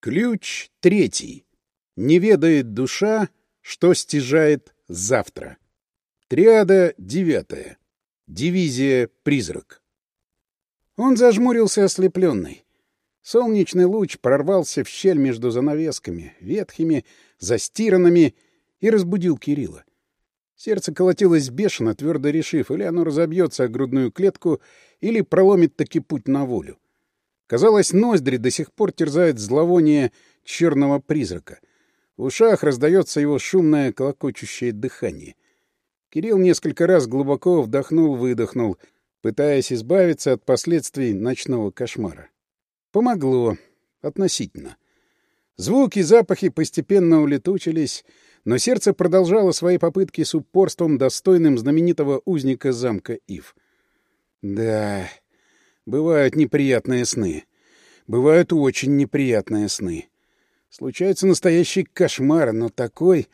Ключ третий. Не ведает душа, что стяжает завтра. Триада девятая. Дивизия «Призрак». Он зажмурился ослепленный. Солнечный луч прорвался в щель между занавесками, ветхими, застиранными, и разбудил Кирилла. Сердце колотилось бешено, твердо решив, или оно разобьется о грудную клетку, или проломит таки путь на волю. Казалось, ноздри до сих пор терзает зловоние черного призрака. В ушах раздается его шумное колокочущее дыхание. Кирилл несколько раз глубоко вдохнул-выдохнул, пытаясь избавиться от последствий ночного кошмара. Помогло. Относительно. Звуки, и запахи постепенно улетучились, но сердце продолжало свои попытки с упорством, достойным знаменитого узника замка Ив. «Да...» Бывают неприятные сны. Бывают очень неприятные сны. Случается настоящий кошмар, но такой...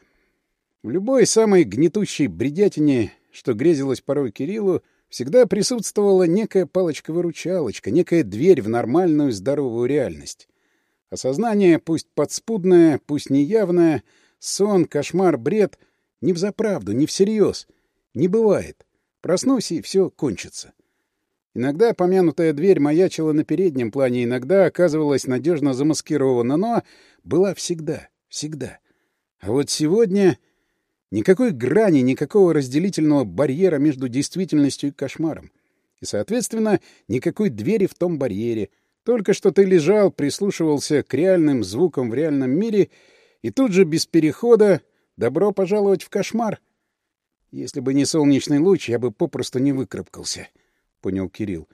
В любой самой гнетущей бредятине, что грезилось порой Кириллу, всегда присутствовала некая палочка-выручалочка, некая дверь в нормальную здоровую реальность. Осознание, пусть подспудное, пусть неявное, сон, кошмар, бред — не взаправду, не всерьез, не бывает. Проснусь, и все кончится. Иногда помянутая дверь маячила на переднем плане, иногда оказывалась надежно замаскирована, но была всегда, всегда. А вот сегодня никакой грани, никакого разделительного барьера между действительностью и кошмаром. И, соответственно, никакой двери в том барьере. Только что ты лежал, прислушивался к реальным звукам в реальном мире, и тут же без перехода «добро пожаловать в кошмар». Если бы не солнечный луч, я бы попросту не выкрапкался понял Кирилл.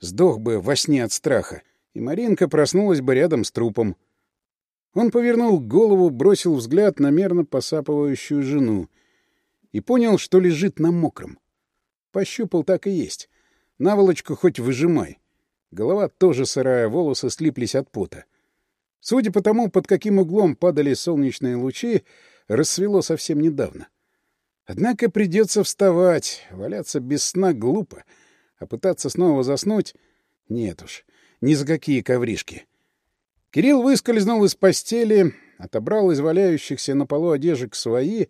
«Сдох бы во сне от страха». И Маринка проснулась бы рядом с трупом. Он повернул голову, бросил взгляд на мерно посапывающую жену и понял, что лежит на мокром. Пощупал так и есть. Наволочку хоть выжимай. Голова тоже сырая, волосы слиплись от пота. Судя по тому, под каким углом падали солнечные лучи, рассвело совсем недавно. Однако придется вставать, валяться без сна глупо — а пытаться снова заснуть? Нет уж, ни за какие ковришки. Кирилл выскользнул из постели, отобрал из валяющихся на полу одежек свои,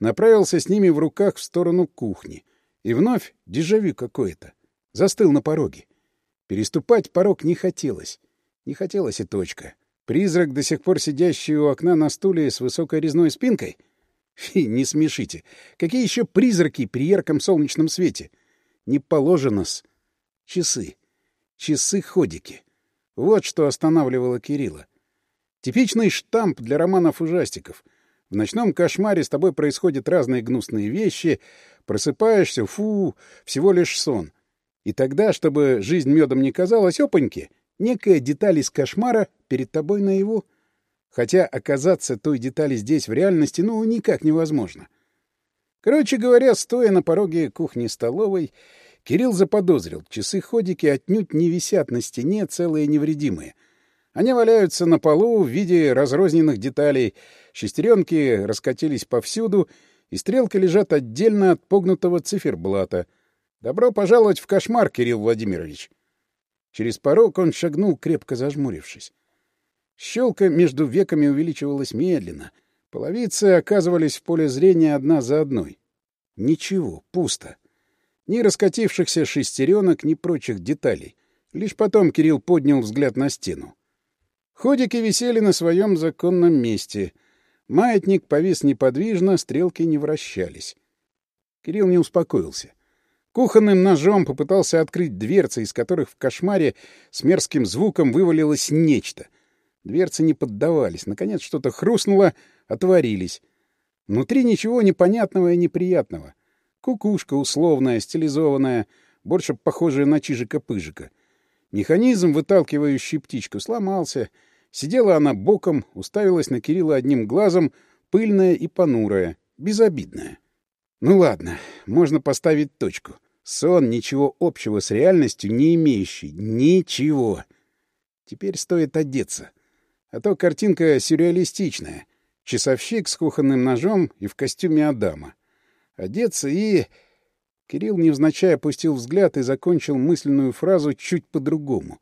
направился с ними в руках в сторону кухни. И вновь дежавю какое-то. Застыл на пороге. Переступать порог не хотелось. Не хотелось и точка. Призрак, до сих пор сидящий у окна на стуле с высокой резной спинкой? Фи, не смешите. Какие еще призраки при ярком солнечном свете? — не положено-с. Часы. Часы-ходики. Вот что останавливало Кирилла. Типичный штамп для романов-ужастиков. В ночном кошмаре с тобой происходят разные гнусные вещи, просыпаешься, фу, всего лишь сон. И тогда, чтобы жизнь медом не казалась, опаньки, некая деталь из кошмара перед тобой наяву. Хотя оказаться той детали здесь в реальности, ну, никак невозможно. Короче говоря, стоя на пороге кухни столовой, Кирилл заподозрил, часы ходики отнюдь не висят на стене целые невредимые. Они валяются на полу в виде разрозненных деталей, шестеренки раскатились повсюду, и стрелки лежат отдельно от погнутого циферблата. Добро пожаловать в кошмар, Кирилл Владимирович! Через порог он шагнул, крепко зажмурившись. Щелка между веками увеличивалась медленно — Половицы оказывались в поле зрения одна за одной. Ничего, пусто. Ни раскатившихся шестеренок, ни прочих деталей. Лишь потом Кирилл поднял взгляд на стену. Ходики висели на своем законном месте. Маятник повис неподвижно, стрелки не вращались. Кирилл не успокоился. Кухонным ножом попытался открыть дверцы, из которых в кошмаре с мерзким звуком вывалилось нечто. Дверцы не поддавались. Наконец что-то хрустнуло — Отворились. Внутри ничего непонятного и неприятного. Кукушка условная, стилизованная, больше похожая на чижика-пыжика. Механизм, выталкивающий птичку, сломался. Сидела она боком, уставилась на Кирилла одним глазом, пыльная и понурая, безобидная. Ну ладно, можно поставить точку. Сон ничего общего с реальностью не имеющий. Ничего. Теперь стоит одеться. А то картинка сюрреалистичная — Часовщик с кухонным ножом и в костюме Адама. Одеться и... Кирилл невзначай опустил взгляд и закончил мысленную фразу чуть по-другому.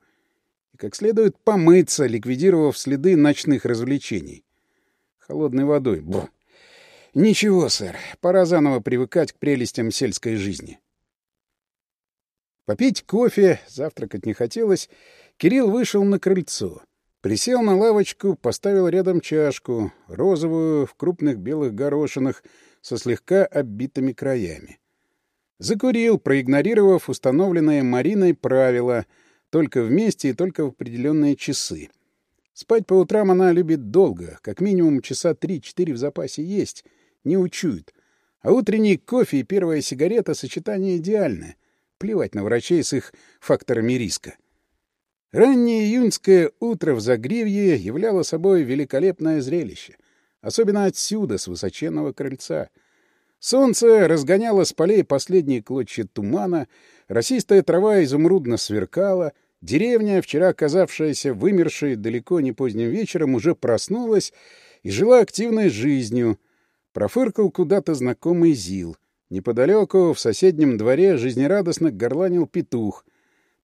И как следует помыться, ликвидировав следы ночных развлечений. Холодной водой. Бр. Ничего, сэр. Пора заново привыкать к прелестям сельской жизни. Попить кофе, завтракать не хотелось, Кирилл вышел на крыльцо. Присел на лавочку, поставил рядом чашку, розовую, в крупных белых горошинах, со слегка оббитыми краями. Закурил, проигнорировав установленное Мариной правило «только вместе и только в определенные часы». Спать по утрам она любит долго, как минимум часа три-четыре в запасе есть, не учует. А утренний кофе и первая сигарета — сочетание идеальное. Плевать на врачей с их факторами риска. Раннее июньское утро в Загривье являло собой великолепное зрелище, особенно отсюда, с высоченного крыльца. Солнце разгоняло с полей последние клочья тумана, росистая трава изумрудно сверкала, деревня, вчера казавшаяся вымершей далеко не поздним вечером, уже проснулась и жила активной жизнью. Профыркал куда-то знакомый Зил. Неподалеку, в соседнем дворе, жизнерадостно горланил петух —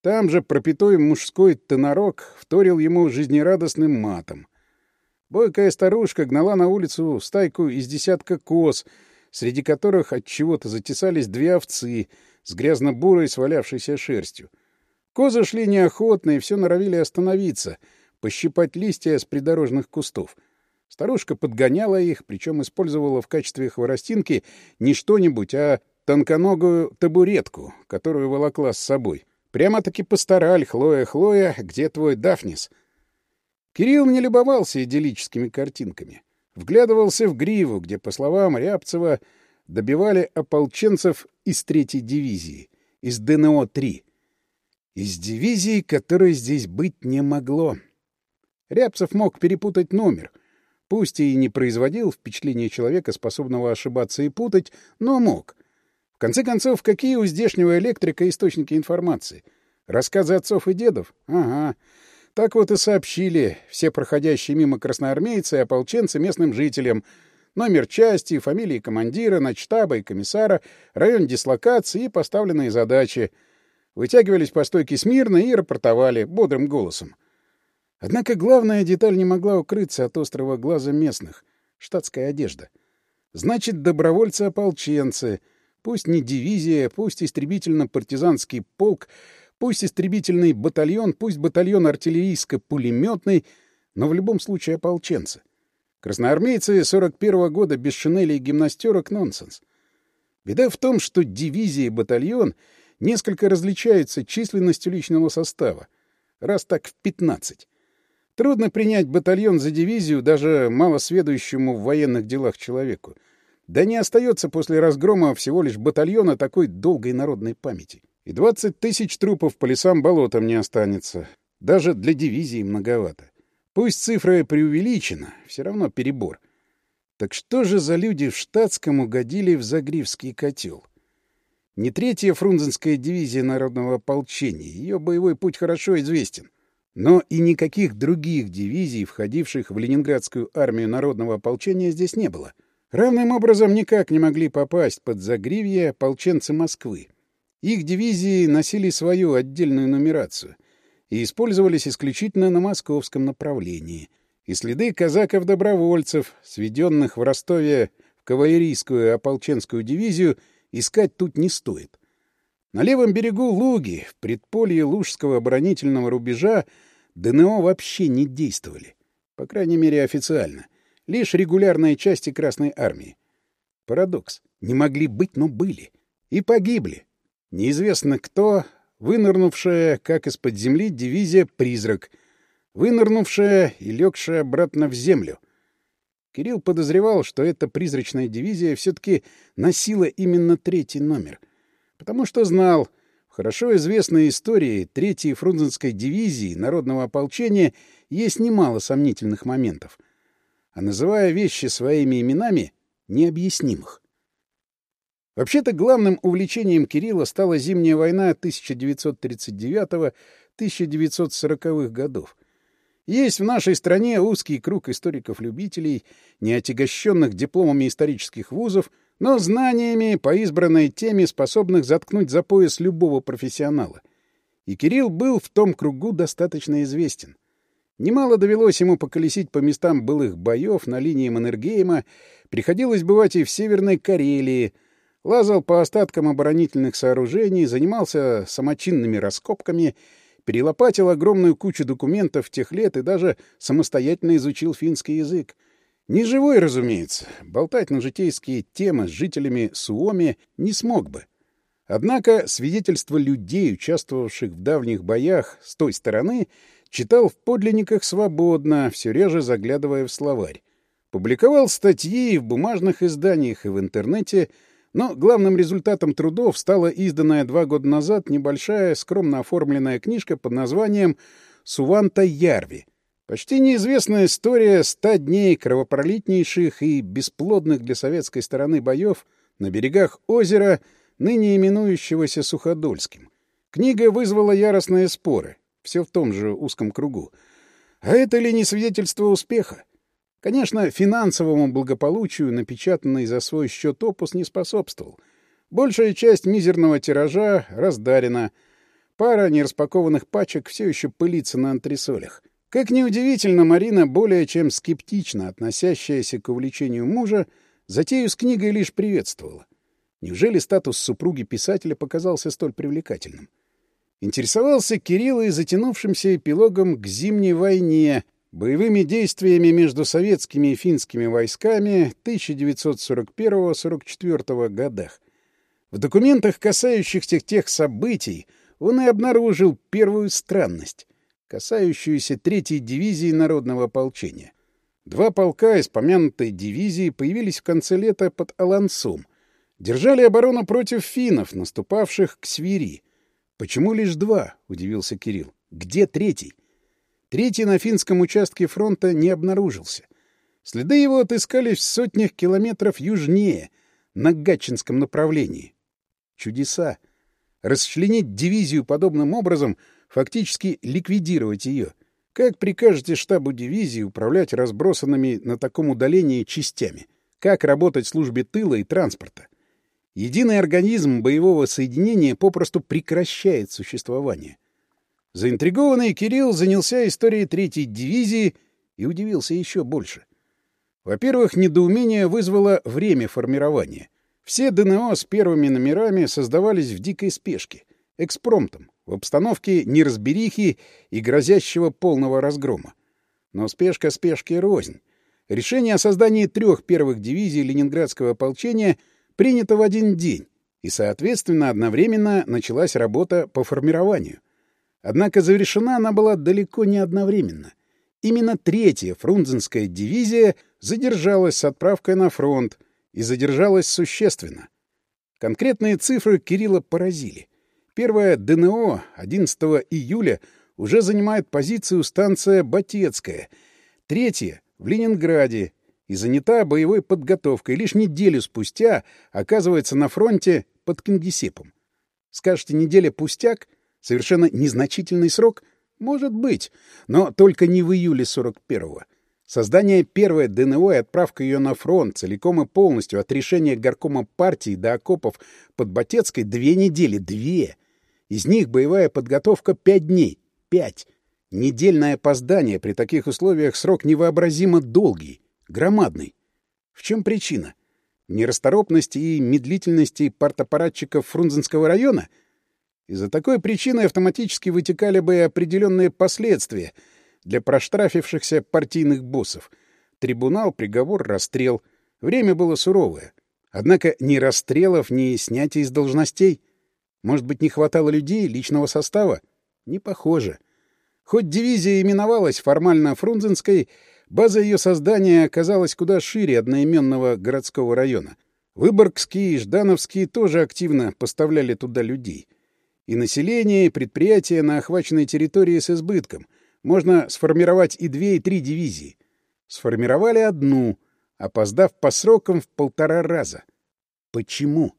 там же пропитой мужской тонорок вторил ему жизнерадостным матом. Бойкая старушка гнала на улицу стайку из десятка коз, среди которых от чего-то затесались две овцы с грязно-бурой свалявшейся шерстью. Козы шли неохотно и все норовили остановиться, пощипать листья с придорожных кустов. Старушка подгоняла их, причем использовала в качестве хворостинки не что-нибудь, а тонконогую табуретку, которую волокла с собой. Прямо-таки постарали, Хлоя, Хлоя, где твой Дафнис? Кирилл не любовался идиллическими картинками. Вглядывался в гриву, где, по словам Рябцева, добивали ополченцев из третьей дивизии, из ДНО-3. Из дивизии, которой здесь быть не могло. Рябцев мог перепутать номер. Пусть и не производил впечатление человека, способного ошибаться и путать, но мог — конце концов, какие у здешнего электрика источники информации? Рассказы отцов и дедов? Ага. Так вот и сообщили все проходящие мимо красноармейцы и ополченцы местным жителям. Номер части, фамилии командира, начтаба и комиссара, район дислокации и поставленные задачи. Вытягивались по стойке смирно и рапортовали бодрым голосом. Однако главная деталь не могла укрыться от острого глаза местных — штатская одежда. Значит, добровольцы-ополченцы — Пусть не дивизия, пусть истребительно-партизанский полк, пусть истребительный батальон, пусть батальон артиллерийско-пулеметный, но в любом случае ополченцы. Красноармейцы 41-го года без шинелей и гимнастерок — нонсенс. Беда в том, что дивизия и батальон несколько различаются численностью личного состава, раз так в 15. Трудно принять батальон за дивизию даже малосведущему в военных делах человеку — да не остается после разгрома всего лишь батальона такой долгой народной памяти. И 20 тысяч трупов по лесам болотам не останется. Даже для дивизии многовато. Пусть цифра и преувеличена, все равно перебор. Так что же за люди в штатском угодили в Загривский котел? Не третья фрунзенская дивизия народного ополчения, ее боевой путь хорошо известен. Но и никаких других дивизий, входивших в ленинградскую армию народного ополчения, здесь не было — Равным образом никак не могли попасть под загривье полченцы Москвы. Их дивизии носили свою отдельную нумерацию и использовались исключительно на московском направлении. И следы казаков-добровольцев, сведенных в Ростове в кавалерийскую ополченскую дивизию, искать тут не стоит. На левом берегу Луги, в предполье Лужского оборонительного рубежа, ДНО вообще не действовали. По крайней мере, официально — лишь регулярные части Красной Армии. Парадокс. Не могли быть, но были. И погибли. Неизвестно кто, вынырнувшая, как из-под земли, дивизия «Призрак», вынырнувшая и легшая обратно в землю. Кирилл подозревал, что эта призрачная дивизия все-таки носила именно третий номер. Потому что знал, в хорошо известной истории третьей фрунзенской дивизии народного ополчения есть немало сомнительных моментов — а называя вещи своими именами, необъяснимых. Вообще-то главным увлечением Кирилла стала зимняя война 1939-1940-х годов. Есть в нашей стране узкий круг историков-любителей, не отягощенных дипломами исторических вузов, но знаниями по избранной теме, способных заткнуть за пояс любого профессионала. И Кирилл был в том кругу достаточно известен. Немало довелось ему поколесить по местам былых боев на линии Маннергейма, приходилось бывать и в Северной Карелии, лазал по остаткам оборонительных сооружений, занимался самочинными раскопками, перелопатил огромную кучу документов тех лет и даже самостоятельно изучил финский язык. Не живой, разумеется, болтать на житейские темы с жителями Суоми не смог бы. Однако свидетельства людей, участвовавших в давних боях с той стороны, читал в подлинниках свободно, все реже заглядывая в словарь. Публиковал статьи в бумажных изданиях и в интернете, но главным результатом трудов стала изданная два года назад небольшая, скромно оформленная книжка под названием «Суванта Ярви». Почти неизвестная история ста дней кровопролитнейших и бесплодных для советской стороны боев на берегах озера, ныне именующегося Суходольским. Книга вызвала яростные споры все в том же узком кругу. А это ли не свидетельство успеха? Конечно, финансовому благополучию напечатанный за свой счет опус не способствовал. Большая часть мизерного тиража раздарена. Пара нераспакованных пачек все еще пылится на антресолях. Как неудивительно, Марина, более чем скептично относящаяся к увлечению мужа, затею с книгой лишь приветствовала. Неужели статус супруги писателя показался столь привлекательным? интересовался Кирилл и затянувшимся эпилогом к Зимней войне, боевыми действиями между советскими и финскими войсками 1941-44 годах. В документах, касающихся тех событий, он и обнаружил первую странность, касающуюся третьей дивизии народного ополчения. Два полка из помянутой дивизии появились в конце лета под Алансум, держали оборону против финнов, наступавших к Свири — «Почему лишь два?» — удивился Кирилл. «Где третий?» Третий на финском участке фронта не обнаружился. Следы его отыскались в сотнях километров южнее, на Гатчинском направлении. Чудеса! Расчленить дивизию подобным образом, фактически ликвидировать ее. Как прикажете штабу дивизии управлять разбросанными на таком удалении частями? Как работать службе тыла и транспорта? единый организм боевого соединения попросту прекращает существование. Заинтригованный Кирилл занялся историей третьей дивизии и удивился еще больше. Во-первых, недоумение вызвало время формирования. Все ДНО с первыми номерами создавались в дикой спешке, экспромтом, в обстановке неразберихи и грозящего полного разгрома. Но спешка спешки рознь. Решение о создании трех первых дивизий Ленинградского ополчения — принято в один день, и, соответственно, одновременно началась работа по формированию. Однако завершена она была далеко не одновременно. Именно третья фрунзенская дивизия задержалась с отправкой на фронт и задержалась существенно. Конкретные цифры Кирилла поразили. Первая ДНО 11 июля уже занимает позицию станция Батецкая, третья — в Ленинграде и занята боевой подготовкой, лишь неделю спустя оказывается на фронте под Кингисеппом. Скажете, неделя пустяк? Совершенно незначительный срок? Может быть, но только не в июле 41-го. Создание первой ДНО и отправка ее на фронт целиком и полностью от решения горкома партии до окопов под Батецкой две недели. Две! Из них боевая подготовка пять дней. Пять! Недельное опоздание при таких условиях срок невообразимо долгий громадный. В чем причина? Нерасторопности и медлительности партапарадчиков Фрунзенского района? Из-за такой причины автоматически вытекали бы определенные последствия для проштрафившихся партийных боссов. Трибунал, приговор, расстрел. Время было суровое. Однако ни расстрелов, ни снятия из должностей. Может быть, не хватало людей, личного состава? Не похоже. Хоть дивизия именовалась формально Фрунзенской, База ее создания оказалась куда шире одноименного городского района. Выборгские, и Ждановский тоже активно поставляли туда людей. И население, и предприятия на охваченной территории с избытком. Можно сформировать и две, и три дивизии. Сформировали одну, опоздав по срокам в полтора раза. Почему?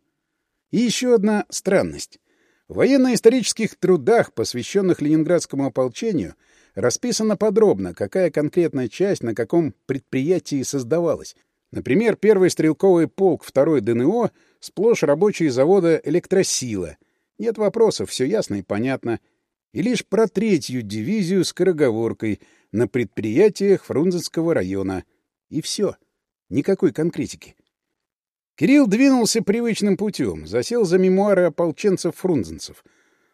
И еще одна странность. В военно-исторических трудах, посвященных ленинградскому ополчению, — расписано подробно, какая конкретная часть на каком предприятии создавалась. Например, первый стрелковый полк, второй ДНО, сплошь рабочие завода «Электросила». Нет вопросов, все ясно и понятно. И лишь про третью дивизию с короговоркой на предприятиях Фрунзенского района. И все. Никакой конкретики. Кирилл двинулся привычным путем, засел за мемуары ополченцев-фрунзенцев.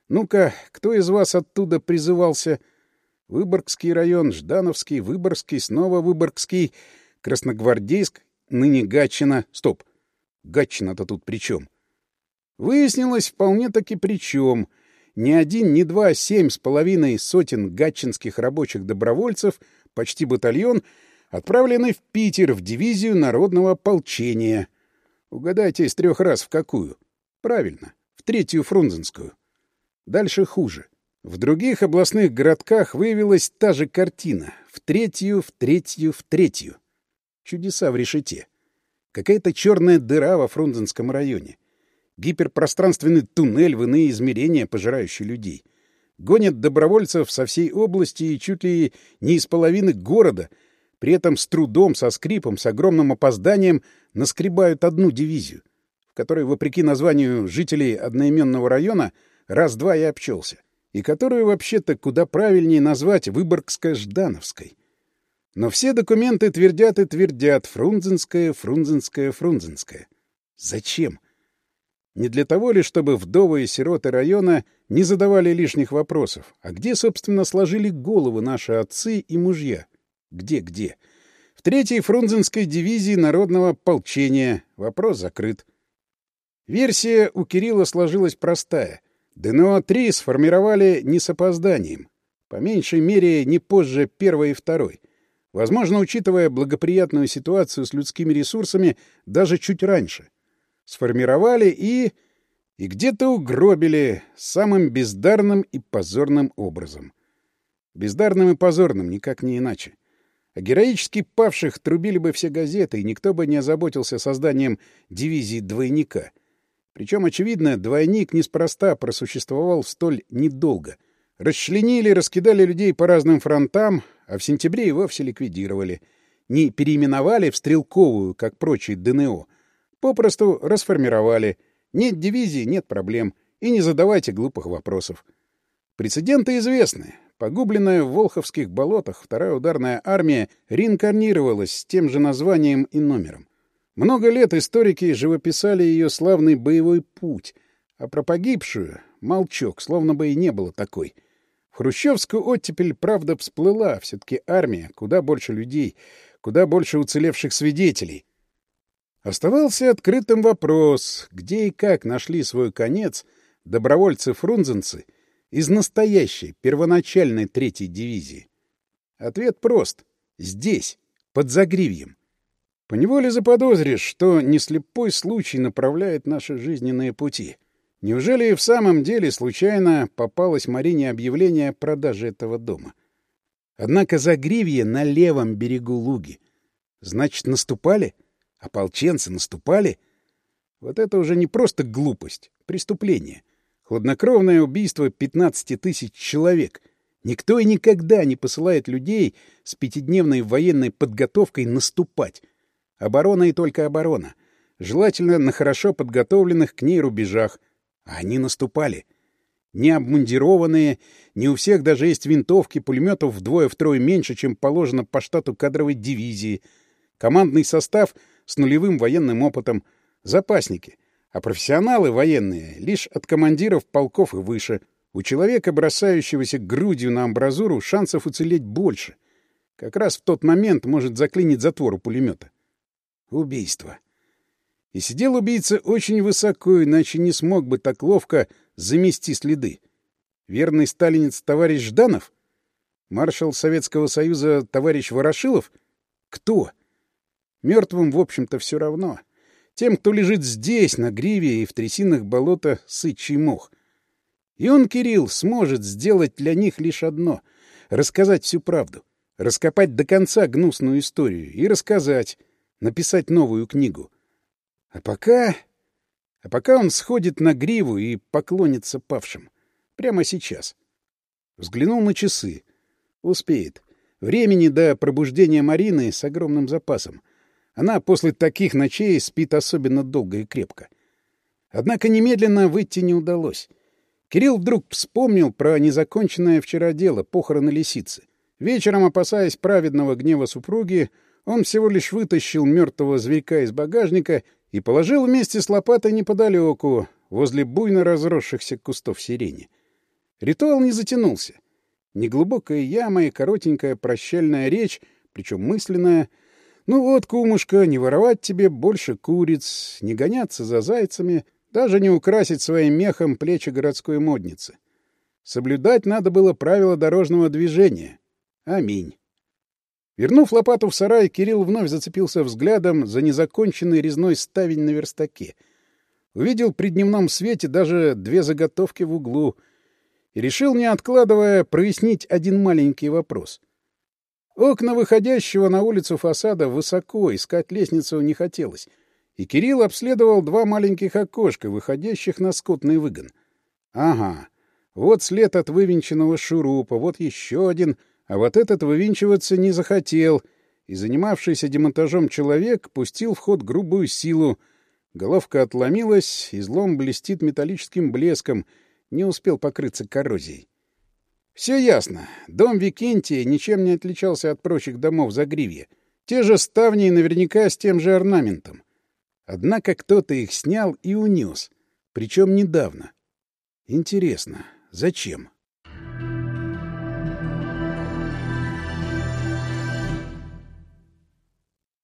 «Ну-ка, кто из вас оттуда призывался...» Выборгский район, Ждановский, Выборгский, снова Выборгский, Красногвардейск, ныне Гатчина. Стоп! Гатчина-то тут при чем? Выяснилось, вполне-таки при чем. Ни один, ни два, семь с половиной сотен гатчинских рабочих добровольцев, почти батальон, отправлены в Питер в дивизию народного ополчения. Угадайте из трех раз в какую? Правильно, в третью фрунзенскую. Дальше хуже. В других областных городках выявилась та же картина. В третью, в третью, в третью. Чудеса в решете. Какая-то черная дыра во Фрунзенском районе. Гиперпространственный туннель в иные измерения, пожирающий людей. Гонят добровольцев со всей области и чуть ли не из половины города. При этом с трудом, со скрипом, с огромным опозданием наскребают одну дивизию, в которой, вопреки названию жителей одноименного района, раз-два я обчелся и которую вообще-то куда правильнее назвать Выборгской Ждановской, Но все документы твердят и твердят Фрунзенская, Фрунзенская, Фрунзенская. Зачем? Не для того ли, чтобы вдовы и сироты района не задавали лишних вопросов? А где, собственно, сложили головы наши отцы и мужья? Где-где? В третьей Фрунзенской дивизии народного полчения вопрос закрыт. Версия у Кирилла сложилась простая — Дно 3 сформировали не с опозданием, по меньшей мере не позже первой и второй. Возможно, учитывая благоприятную ситуацию с людскими ресурсами, даже чуть раньше. Сформировали и... и где-то угробили самым бездарным и позорным образом. Бездарным и позорным, никак не иначе. А героически павших трубили бы все газеты, и никто бы не озаботился созданием дивизии «Двойника». Причем, очевидно, двойник неспроста просуществовал столь недолго. Расчленили, раскидали людей по разным фронтам, а в сентябре и вовсе ликвидировали. Не переименовали в стрелковую, как прочие ДНО. Попросту расформировали. Нет дивизии, нет проблем. И не задавайте глупых вопросов. Прецеденты известны. Погубленная в Волховских болотах вторая ударная армия реинкарнировалась с тем же названием и номером. Много лет историки живописали ее славный боевой путь, а про погибшую — молчок, словно бы и не было такой. В хрущевскую оттепель правда всплыла, все-таки армия, куда больше людей, куда больше уцелевших свидетелей. Оставался открытым вопрос, где и как нашли свой конец добровольцы-фрунзенцы из настоящей, первоначальной третьей дивизии. Ответ прост — здесь, под Загривьем. Поневоле заподозришь, что не слепой случай направляет наши жизненные пути. Неужели и в самом деле случайно попалось Марине объявление о продаже этого дома? Однако Загривье на левом берегу Луги. Значит, наступали? Ополченцы наступали? Вот это уже не просто глупость, преступление. Хладнокровное убийство 15 тысяч человек. Никто и никогда не посылает людей с пятидневной военной подготовкой наступать. Оборона и только оборона. Желательно на хорошо подготовленных к ней рубежах. А они наступали. Не обмундированные, не у всех даже есть винтовки, пулеметов вдвое-втрое меньше, чем положено по штату кадровой дивизии. Командный состав с нулевым военным опытом. Запасники. А профессионалы военные лишь от командиров полков и выше. У человека, бросающегося грудью на амбразуру, шансов уцелеть больше. Как раз в тот момент может заклинить затвор у пулемета. Убийство. И сидел убийца очень высоко, иначе не смог бы так ловко замести следы. Верный сталинец товарищ Жданов? Маршал Советского Союза товарищ Ворошилов? Кто? Мертвым, в общем-то, все равно. Тем, кто лежит здесь, на гриве и в трясинах болота сычий мох. И он, Кирилл, сможет сделать для них лишь одно — рассказать всю правду, раскопать до конца гнусную историю и рассказать, написать новую книгу. А пока... А пока он сходит на гриву и поклонится павшим. Прямо сейчас. Взглянул на часы. Успеет. Времени до пробуждения Марины с огромным запасом. Она после таких ночей спит особенно долго и крепко. Однако немедленно выйти не удалось. Кирилл вдруг вспомнил про незаконченное вчера дело похороны лисицы. Вечером, опасаясь праведного гнева супруги, он всего лишь вытащил мертвого зверька из багажника и положил вместе с лопатой неподалеку, возле буйно разросшихся кустов сирени. Ритуал не затянулся. Неглубокая яма и коротенькая прощальная речь, причем мысленная. «Ну вот, кумушка, не воровать тебе больше куриц, не гоняться за зайцами, даже не украсить своим мехом плечи городской модницы. Соблюдать надо было правила дорожного движения. Аминь». Вернув лопату в сарай, Кирилл вновь зацепился взглядом за незаконченный резной ставень на верстаке. Увидел при дневном свете даже две заготовки в углу и решил, не откладывая, прояснить один маленький вопрос. Окна выходящего на улицу фасада высоко, искать лестницу не хотелось, и Кирилл обследовал два маленьких окошка, выходящих на скотный выгон. Ага, вот след от вывинченного шурупа, вот еще один — а вот этот вывинчиваться не захотел, и занимавшийся демонтажом человек пустил в ход грубую силу. Головка отломилась, излом блестит металлическим блеском, не успел покрыться коррозией. Все ясно. Дом Викентия ничем не отличался от прочих домов Загривья. Те же ставни наверняка с тем же орнаментом. Однако кто-то их снял и унес. Причем недавно. Интересно, зачем? —